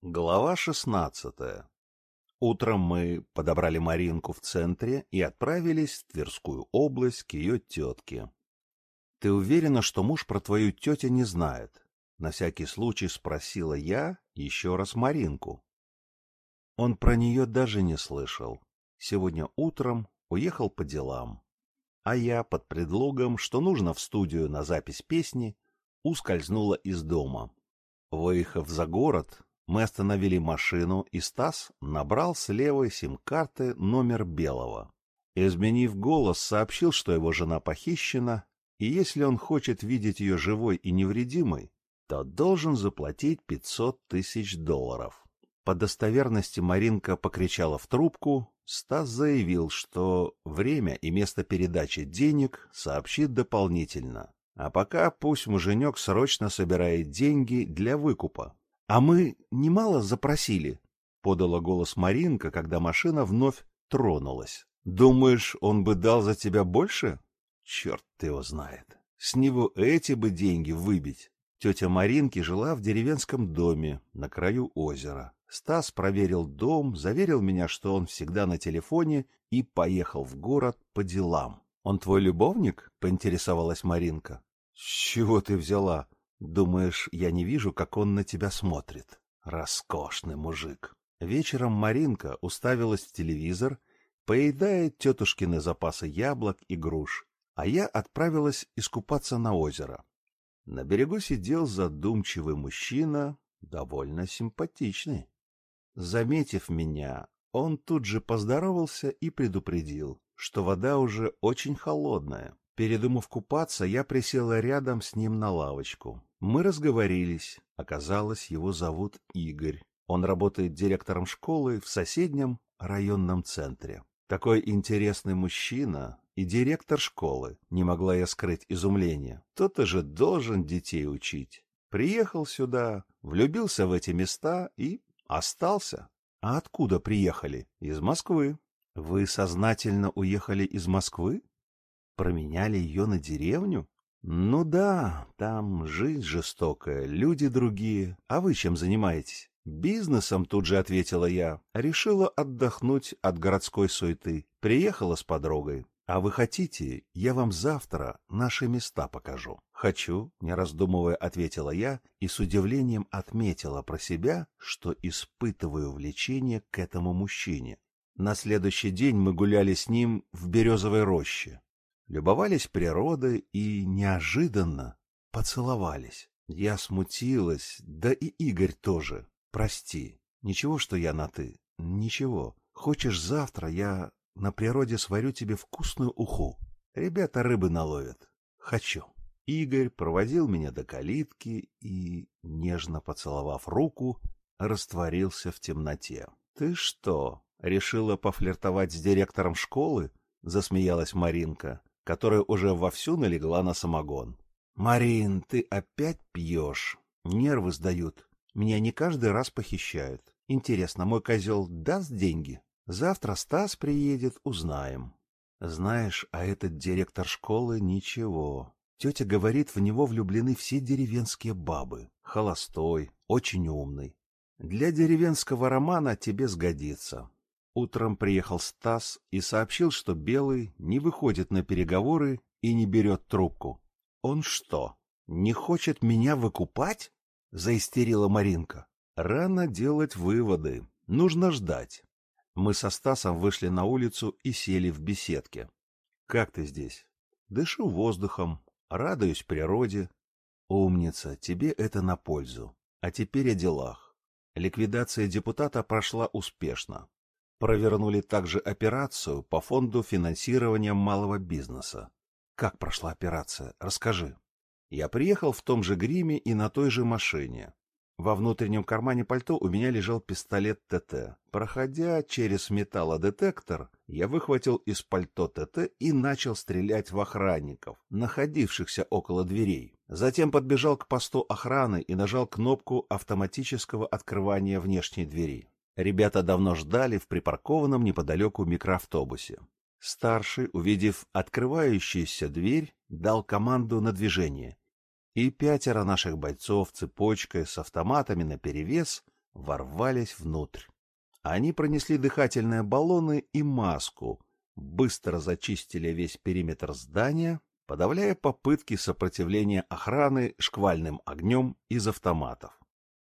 Глава шестнадцатая. Утром мы подобрали Маринку в центре и отправились в Тверскую область к ее тетке. — Ты уверена, что муж про твою тетю не знает? — на всякий случай спросила я еще раз Маринку. Он про нее даже не слышал. Сегодня утром уехал по делам. А я, под предлогом, что нужно в студию на запись песни, ускользнула из дома. Выехав за город, мы остановили машину, и Стас набрал с левой сим-карты номер Белого. Изменив голос, сообщил, что его жена похищена, и если он хочет видеть ее живой и невредимой, то должен заплатить 500 тысяч долларов. По достоверности Маринка покричала в трубку, Стас заявил, что время и место передачи денег сообщит дополнительно. А пока пусть муженек срочно собирает деньги для выкупа. А мы немало запросили, подала голос Маринка, когда машина вновь тронулась. Думаешь, он бы дал за тебя больше? Черт его знает. С него эти бы деньги выбить. Тетя Маринки жила в деревенском доме на краю озера. Стас проверил дом, заверил меня, что он всегда на телефоне и поехал в город по делам. Он твой любовник? поинтересовалась Маринка. С чего ты взяла? Думаешь, я не вижу, как он на тебя смотрит? Роскошный мужик. Вечером Маринка уставилась в телевизор, поедая тетушкины запасы яблок и груш, а я отправилась искупаться на озеро. На берегу сидел задумчивый мужчина, довольно симпатичный. Заметив меня, он тут же поздоровался и предупредил, что вода уже очень холодная. Передумав купаться, я присела рядом с ним на лавочку. Мы разговорились. Оказалось, его зовут Игорь. Он работает директором школы в соседнем районном центре. Такой интересный мужчина и директор школы. Не могла я скрыть изумление. Кто-то же должен детей учить. Приехал сюда, влюбился в эти места и остался. А откуда приехали? Из Москвы. Вы сознательно уехали из Москвы? Променяли ее на деревню? Ну да, там жизнь жестокая, люди другие. А вы чем занимаетесь? Бизнесом, тут же ответила я. Решила отдохнуть от городской суеты. Приехала с подругой. А вы хотите, я вам завтра наши места покажу. Хочу, не раздумывая, ответила я и с удивлением отметила про себя, что испытываю влечение к этому мужчине. На следующий день мы гуляли с ним в березовой роще любовались природой и неожиданно поцеловались. Я смутилась, да и Игорь тоже. Прости. Ничего, что я на «ты». Ничего. Хочешь, завтра я на природе сварю тебе вкусную уху. Ребята рыбы наловят. Хочу. Игорь проводил меня до калитки и, нежно поцеловав руку, растворился в темноте. — Ты что, решила пофлиртовать с директором школы? — засмеялась Маринка которая уже вовсю налегла на самогон. — Марин, ты опять пьешь. Нервы сдают. Меня не каждый раз похищают. Интересно, мой козел даст деньги? Завтра Стас приедет, узнаем. Знаешь, а этот директор школы ничего. Тетя говорит, в него влюблены все деревенские бабы. Холостой, очень умный. Для деревенского романа тебе сгодится. Утром приехал Стас и сообщил, что Белый не выходит на переговоры и не берет трубку. «Он что, не хочет меня выкупать?» — заистерила Маринка. «Рано делать выводы. Нужно ждать». Мы со Стасом вышли на улицу и сели в беседке. «Как ты здесь?» «Дышу воздухом, радуюсь природе». «Умница, тебе это на пользу. А теперь о делах. Ликвидация депутата прошла успешно. Провернули также операцию по фонду финансирования малого бизнеса. Как прошла операция? Расскажи. Я приехал в том же гриме и на той же машине. Во внутреннем кармане пальто у меня лежал пистолет ТТ. Проходя через металлодетектор, я выхватил из пальто ТТ и начал стрелять в охранников, находившихся около дверей. Затем подбежал к посту охраны и нажал кнопку автоматического открывания внешней двери. Ребята давно ждали в припаркованном неподалеку микроавтобусе. Старший, увидев открывающуюся дверь, дал команду на движение, и пятеро наших бойцов цепочкой с автоматами наперевес ворвались внутрь. Они пронесли дыхательные баллоны и маску, быстро зачистили весь периметр здания, подавляя попытки сопротивления охраны шквальным огнем из автоматов.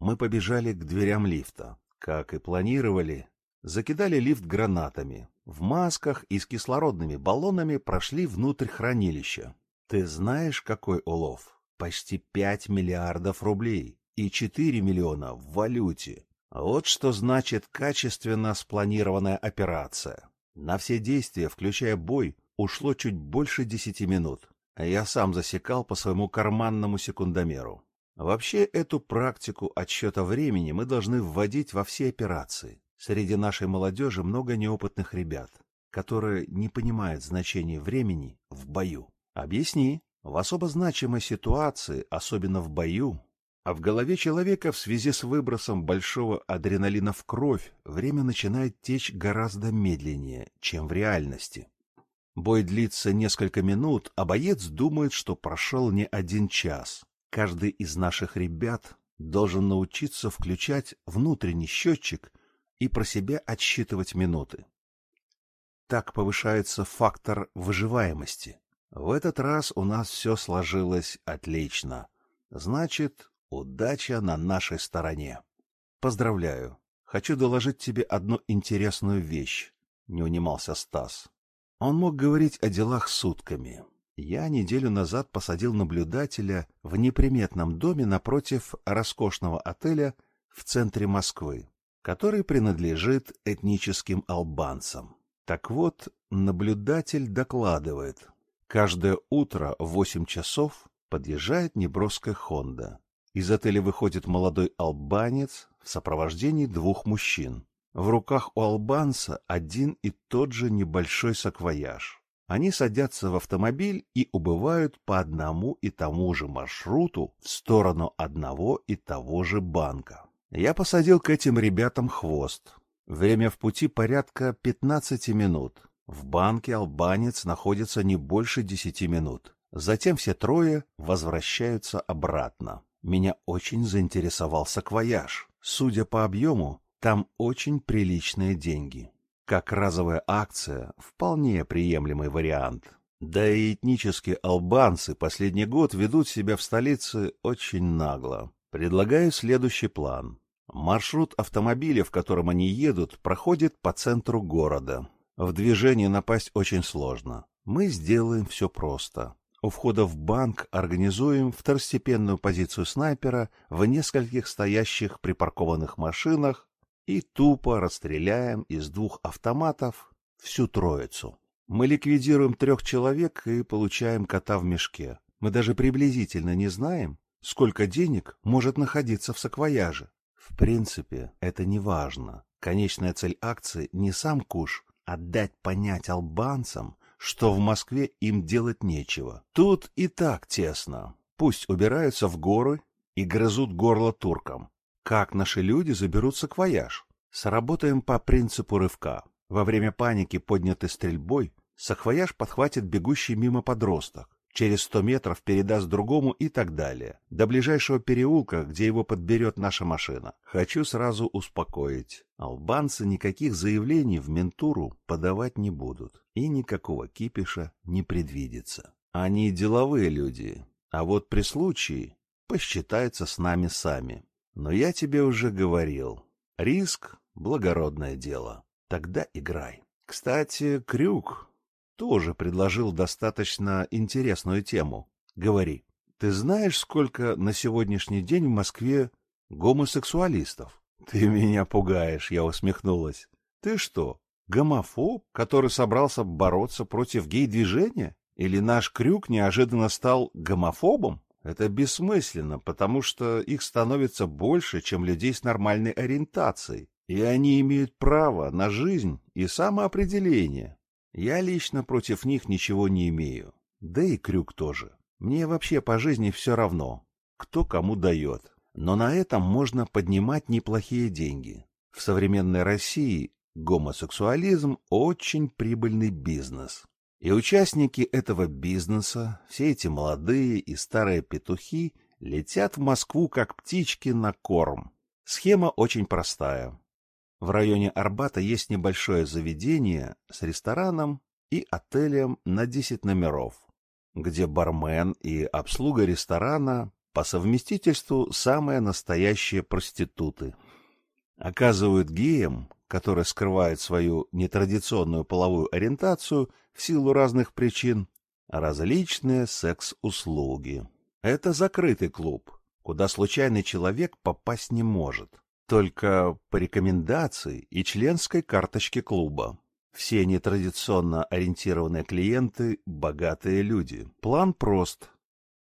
Мы побежали к дверям лифта. Как и планировали, закидали лифт гранатами. В масках и с кислородными баллонами прошли внутрь хранилища. Ты знаешь, какой улов? Почти пять миллиардов рублей и четыре миллиона в валюте. Вот что значит качественно спланированная операция. На все действия, включая бой, ушло чуть больше десяти минут. Я сам засекал по своему карманному секундомеру. Вообще, эту практику отсчета времени мы должны вводить во все операции. Среди нашей молодежи много неопытных ребят, которые не понимают значения времени в бою. Объясни, в особо значимой ситуации, особенно в бою, а в голове человека в связи с выбросом большого адреналина в кровь время начинает течь гораздо медленнее, чем в реальности. Бой длится несколько минут, а боец думает, что прошел не один час. Каждый из наших ребят должен научиться включать внутренний счетчик и про себя отсчитывать минуты. Так повышается фактор выживаемости. В этот раз у нас все сложилось отлично. Значит, удача на нашей стороне. Поздравляю. Хочу доложить тебе одну интересную вещь, не унимался Стас. Он мог говорить о делах сутками. Я неделю назад посадил наблюдателя в неприметном доме напротив роскошного отеля в центре Москвы, который принадлежит этническим албанцам. Так вот, наблюдатель докладывает. Каждое утро в восемь часов подъезжает неброская «Хонда». Из отеля выходит молодой албанец в сопровождении двух мужчин. В руках у албанца один и тот же небольшой саквояж. Они садятся в автомобиль и убывают по одному и тому же маршруту в сторону одного и того же банка. Я посадил к этим ребятам хвост. Время в пути порядка 15 минут. В банке албанец находится не больше 10 минут. Затем все трое возвращаются обратно. Меня очень заинтересовал саквояж. Судя по объему, там очень приличные деньги. Как разовая акция, вполне приемлемый вариант. Да и этнические албанцы последний год ведут себя в столице очень нагло. Предлагаю следующий план. Маршрут автомобиля, в котором они едут, проходит по центру города. В движении напасть очень сложно. Мы сделаем все просто. У входа в банк организуем второстепенную позицию снайпера в нескольких стоящих припаркованных машинах и тупо расстреляем из двух автоматов всю троицу. Мы ликвидируем трех человек и получаем кота в мешке. Мы даже приблизительно не знаем, сколько денег может находиться в саквояже. В принципе, это не важно. Конечная цель акции не сам куш, а дать понять албанцам, что в Москве им делать нечего. Тут и так тесно. Пусть убираются в горы и грызут горло туркам. Как наши люди заберут саквояж? Сработаем по принципу рывка. Во время паники, поднятой стрельбой, саквояж подхватит бегущий мимо подросток. Через сто метров передаст другому и так далее. До ближайшего переулка, где его подберет наша машина. Хочу сразу успокоить. Албанцы никаких заявлений в ментуру подавать не будут. И никакого кипиша не предвидится. Они деловые люди. А вот при случае посчитаются с нами сами. Но я тебе уже говорил, риск — благородное дело. Тогда играй. Кстати, Крюк тоже предложил достаточно интересную тему. Говори, ты знаешь, сколько на сегодняшний день в Москве гомосексуалистов? Ты меня пугаешь, я усмехнулась. Ты что, гомофоб, который собрался бороться против гей-движения? Или наш Крюк неожиданно стал гомофобом? Это бессмысленно, потому что их становится больше, чем людей с нормальной ориентацией, и они имеют право на жизнь и самоопределение. Я лично против них ничего не имею, да и Крюк тоже. Мне вообще по жизни все равно, кто кому дает. Но на этом можно поднимать неплохие деньги. В современной России гомосексуализм – очень прибыльный бизнес. И участники этого бизнеса, все эти молодые и старые петухи, летят в Москву как птички на корм. Схема очень простая. В районе Арбата есть небольшое заведение с рестораном и отелем на 10 номеров, где бармен и обслуга ресторана по совместительству самые настоящие проституты. Оказывают геям, которые скрывают свою нетрадиционную половую ориентацию в силу разных причин, различные секс-услуги. Это закрытый клуб, куда случайный человек попасть не может, только по рекомендации и членской карточке клуба. Все нетрадиционно ориентированные клиенты – богатые люди. План прост.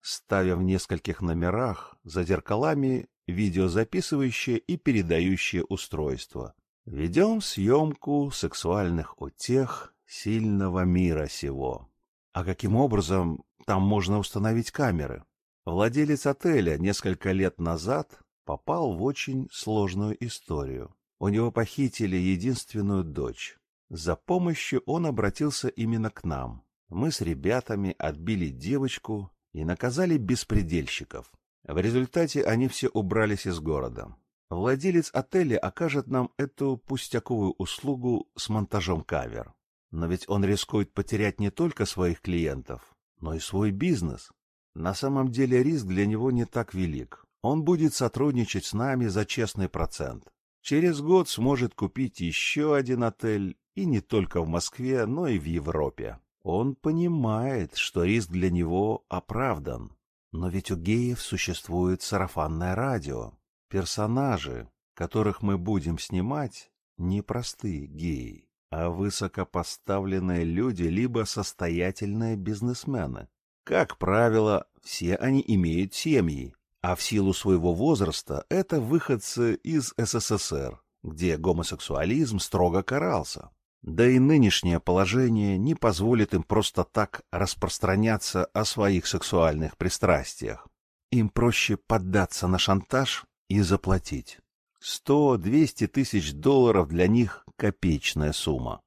Ставя в нескольких номерах за зеркалами видеозаписывающее и передающее устройство. Ведем съемку сексуальных утех сильного мира сего. А каким образом там можно установить камеры? Владелец отеля несколько лет назад попал в очень сложную историю. У него похитили единственную дочь. За помощью он обратился именно к нам. Мы с ребятами отбили девочку и наказали беспредельщиков. В результате они все убрались из города. Владелец отеля окажет нам эту пустяковую услугу с монтажом кавер. Но ведь он рискует потерять не только своих клиентов, но и свой бизнес. На самом деле риск для него не так велик. Он будет сотрудничать с нами за честный процент. Через год сможет купить еще один отель, и не только в Москве, но и в Европе. Он понимает, что риск для него оправдан. Но ведь у геев существует сарафанное радио. Персонажи, которых мы будем снимать, не простые геи, а высокопоставленные люди либо состоятельные бизнесмены. Как правило, все они имеют семьи, а в силу своего возраста это выходцы из СССР, где гомосексуализм строго карался. Да и нынешнее положение не позволит им просто так распространяться о своих сексуальных пристрастиях. Им проще поддаться на шантаж и заплатить. Сто-двести тысяч долларов для них – копеечная сумма.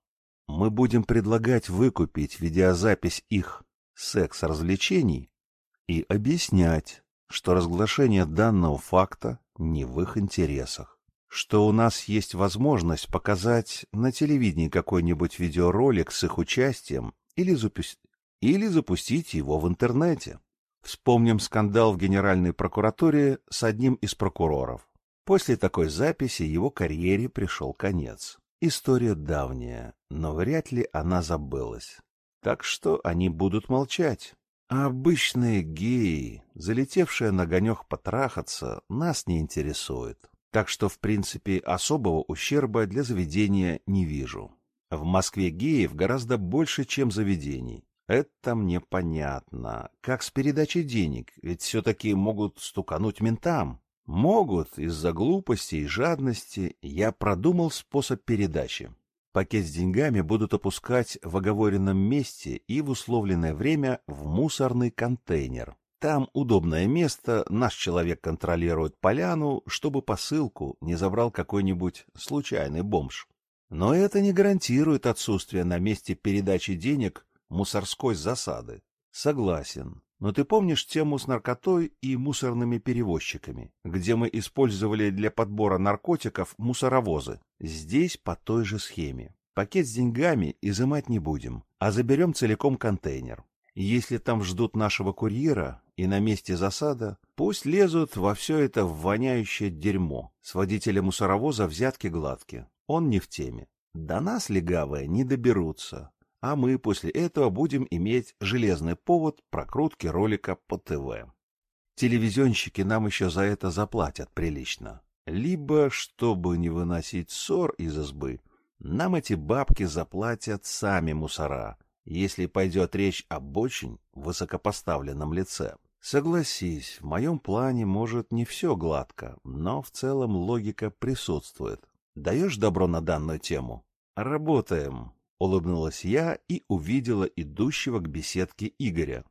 Мы будем предлагать выкупить видеозапись их секс-развлечений и объяснять, что разглашение данного факта не в их интересах, что у нас есть возможность показать на телевидении какой-нибудь видеоролик с их участием или, запу... или запустить его в интернете. Вспомним скандал в Генеральной прокуратуре с одним из прокуроров. После такой записи его карьере пришел конец. История давняя, но вряд ли она забылась так что они будут молчать. А обычные геи, залетевшие на гонек потрахаться, нас не интересуют. Так что, в принципе, особого ущерба для заведения не вижу. В Москве геев гораздо больше, чем заведений. Это мне понятно. Как с передачей денег, ведь все-таки могут стукануть ментам. Могут, из-за глупости и жадности я продумал способ передачи. Пакет с деньгами будут опускать в оговоренном месте и в условленное время в мусорный контейнер. Там удобное место, наш человек контролирует поляну, чтобы посылку не забрал какой-нибудь случайный бомж. Но это не гарантирует отсутствие на месте передачи денег мусорской засады. Согласен. Но ты помнишь тему с наркотой и мусорными перевозчиками, где мы использовали для подбора наркотиков мусоровозы? Здесь по той же схеме. Пакет с деньгами изымать не будем, а заберем целиком контейнер. Если там ждут нашего курьера и на месте засада, пусть лезут во все это воняющее дерьмо. С водителя мусоровоза взятки гладкие. Он не в теме. До нас легавые не доберутся а мы после этого будем иметь железный повод прокрутки ролика по ТВ. Телевизионщики нам еще за это заплатят прилично. Либо, чтобы не выносить ссор из избы, нам эти бабки заплатят сами мусора, если пойдет речь об очень высокопоставленном лице. Согласись, в моем плане может не все гладко, но в целом логика присутствует. Даешь добро на данную тему? Работаем. Улыбнулась я и увидела идущего к беседке Игоря.